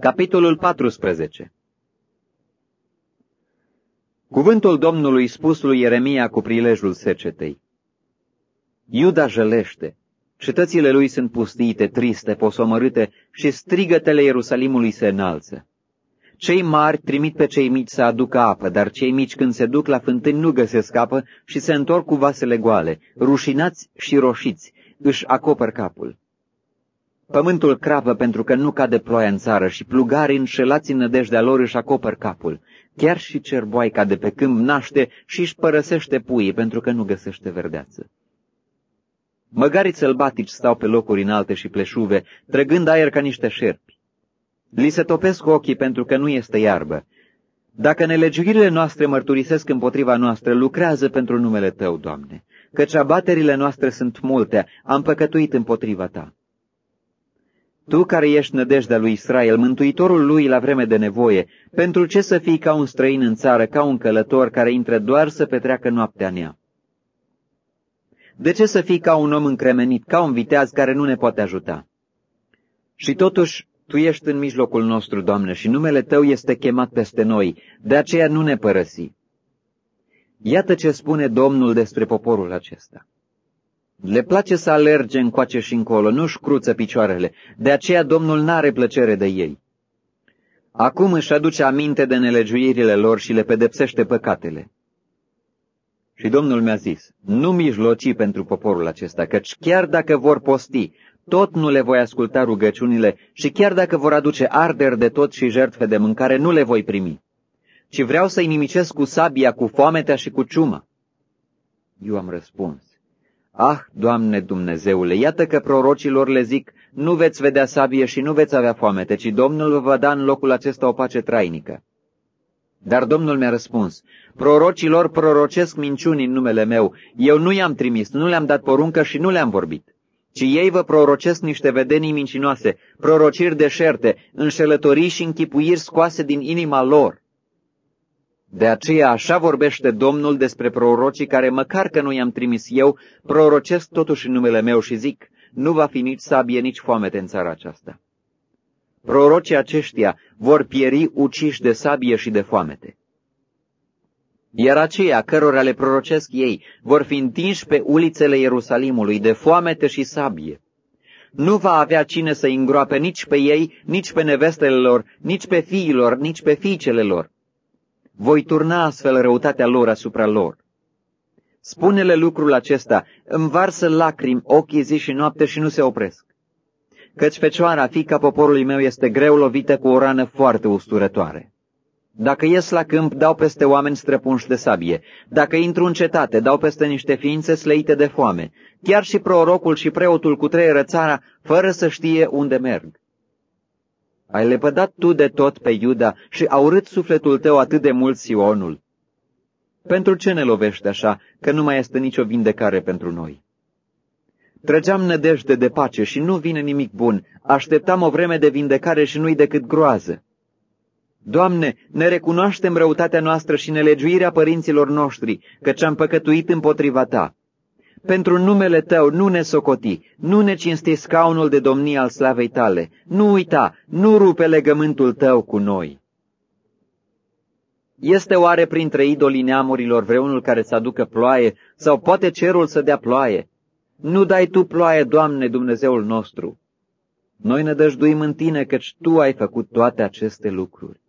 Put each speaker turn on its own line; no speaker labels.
Capitolul 14 Cuvântul Domnului spus lui Ieremia cu prilejul secetei. Iuda jălește, cetățile lui sunt pustiite, triste, posomărâte și strigătele Ierusalimului se înalță. Cei mari trimit pe cei mici să aducă apă, dar cei mici când se duc la fântâni nu găsesc apă și se întorc cu vasele goale, rușinați și roșiți, își acopăr capul. Pământul crapă pentru că nu cade ploaia în țară și plugarii înșelați în nădejdea lor își acopăr capul. Chiar și cerboaica de pe câmp naște și își părăsește puii pentru că nu găsește verdeață. Măgarii sălbatici stau pe locuri înalte și pleșuve, trăgând aer ca niște șerpi. Li se topesc ochii pentru că nu este iarbă. Dacă nelegiuirile noastre mărturisesc împotriva noastră, lucrează pentru numele Tău, Doamne, căci abaterile noastre sunt multe, am păcătuit împotriva Ta. Tu care ești nădejdea lui Israel, mântuitorul lui la vreme de nevoie, pentru ce să fii ca un străin în țară, ca un călător care intră doar să petreacă noaptea nea? De ce să fii ca un om încremenit, ca un viteaz care nu ne poate ajuta? Și totuși, Tu ești în mijlocul nostru, Doamne, și numele Tău este chemat peste noi, de aceea nu ne părăsi. Iată ce spune Domnul despre poporul acesta. Le place să alerge încoace și încolo, nu-și cruță picioarele, de aceea Domnul n-are plăcere de ei. Acum își aduce aminte de nelegiuirile lor și le pedepsește păcatele. Și Domnul mi-a zis, nu mijloci pentru poporul acesta, căci chiar dacă vor posti, tot nu le voi asculta rugăciunile și chiar dacă vor aduce arderi de tot și jertfe de mâncare, nu le voi primi, ci vreau să-i nimicesc cu sabia, cu foametea și cu ciuma. Eu am răspuns, Ah, Doamne Dumnezeule, iată că prorocilor le zic, nu veți vedea sabie și nu veți avea foamete, ci Domnul vă va da în locul acesta o pace trainică. Dar Domnul mi-a răspuns, prorocilor prorocesc minciuni în numele meu, eu nu i-am trimis, nu le-am dat poruncă și nu le-am vorbit, ci ei vă prorocesc niște vedenii mincinoase, prorociri deșerte, înșelătorii și închipuiri scoase din inima lor. De aceea așa vorbește Domnul despre prorocii care, măcar că nu i-am trimis eu, prorocesc totuși în numele meu și zic, nu va fi nici sabie, nici foamete în țara aceasta. Prorocii aceștia vor pieri uciși de sabie și de foamete. Iar aceia cărora le prorocesc ei vor fi întinși pe ulițele Ierusalimului de foamete și sabie. Nu va avea cine să îngroape nici pe ei, nici pe nevestele lor, nici pe fiilor, nici pe fiicele lor voi turna astfel răutatea lor asupra lor. Spune-le lucrul acesta, îmi varsă lacrimi ochii zi și noapte și nu se opresc. Căci fecioara, fica poporului meu, este greu lovită cu o rană foarte usturătoare. Dacă ies la câmp, dau peste oameni străpunși de sabie. Dacă intru în cetate, dau peste niște ființe slăite de foame. Chiar și prorocul și preotul cu trei țara, fără să știe unde merg. Ai lepădat tu de tot pe Iuda și a urât sufletul tău atât de mult Sionul. Pentru ce ne lovești așa, că nu mai este nicio vindecare pentru noi? Trăgeam nădejde de pace și nu vine nimic bun, așteptam o vreme de vindecare și nu-i decât groază. Doamne, ne recunoaștem răutatea noastră și nelegiuirea părinților noștri, căci am păcătuit împotriva Ta. Pentru numele tău nu ne socoti, nu ne cinsti scaunul de domnie al slavei tale, nu uita, nu rupe legământul tău cu noi. Este oare printre idolii neamurilor vreunul care să aducă ploaie, sau poate cerul să dea ploaie? Nu dai tu ploaie, Doamne, Dumnezeul nostru. Noi ne dăjduim în tine, căci tu ai făcut toate aceste lucruri.